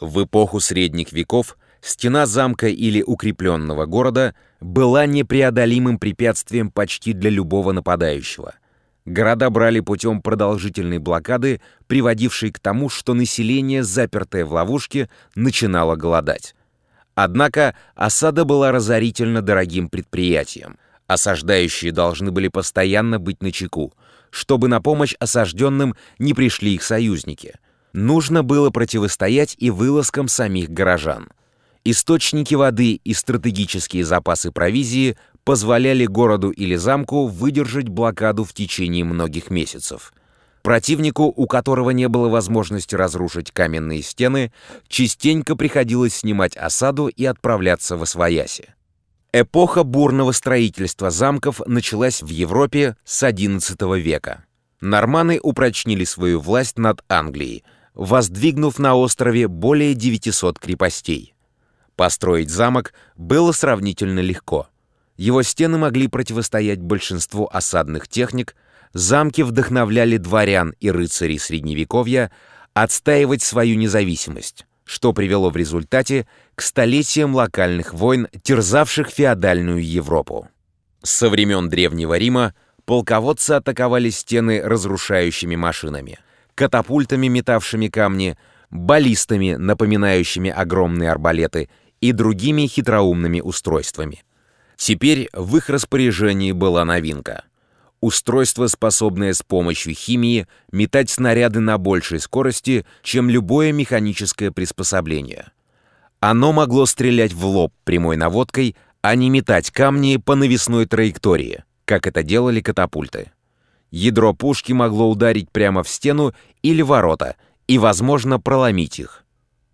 В эпоху средних веков стена замка или укрепленного города была непреодолимым препятствием почти для любого нападающего. Города брали путем продолжительной блокады, приводившей к тому, что население, запертое в ловушке, начинало голодать. Однако осада была разорительно дорогим предприятием. Осаждающие должны были постоянно быть начеку, чтобы на помощь осажденным не пришли их союзники. Нужно было противостоять и вылазкам самих горожан. Источники воды и стратегические запасы провизии позволяли городу или замку выдержать блокаду в течение многих месяцев. Противнику, у которого не было возможности разрушить каменные стены, частенько приходилось снимать осаду и отправляться в Освояси. Эпоха бурного строительства замков началась в Европе с XI века. Норманы упрочнили свою власть над Англией, воздвигнув на острове более 900 крепостей. Построить замок было сравнительно легко. Его стены могли противостоять большинству осадных техник, замки вдохновляли дворян и рыцарей Средневековья отстаивать свою независимость, что привело в результате к столетиям локальных войн, терзавших феодальную Европу. Со времен Древнего Рима полководцы атаковали стены разрушающими машинами, катапультами, метавшими камни, баллистами, напоминающими огромные арбалеты, и другими хитроумными устройствами. Теперь в их распоряжении была новинка. Устройство, способное с помощью химии метать снаряды на большей скорости, чем любое механическое приспособление. Оно могло стрелять в лоб прямой наводкой, а не метать камни по навесной траектории, как это делали катапульты. Ядро пушки могло ударить прямо в стену или ворота и, возможно, проломить их.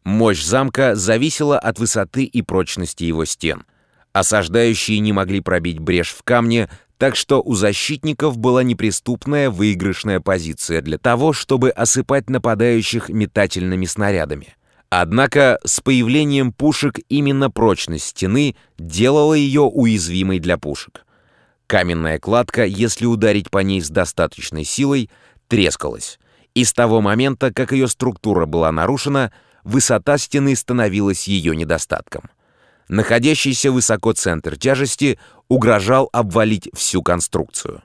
Мощь замка зависела от высоты и прочности его стен. Осаждающие не могли пробить брешь в камне, так что у защитников была неприступная выигрышная позиция для того, чтобы осыпать нападающих метательными снарядами. Однако с появлением пушек именно прочность стены делала ее уязвимой для пушек. Каменная кладка, если ударить по ней с достаточной силой, трескалась. И с того момента, как ее структура была нарушена, высота стены становилась ее недостатком. Находящийся высоко центр тяжести угрожал обвалить всю конструкцию.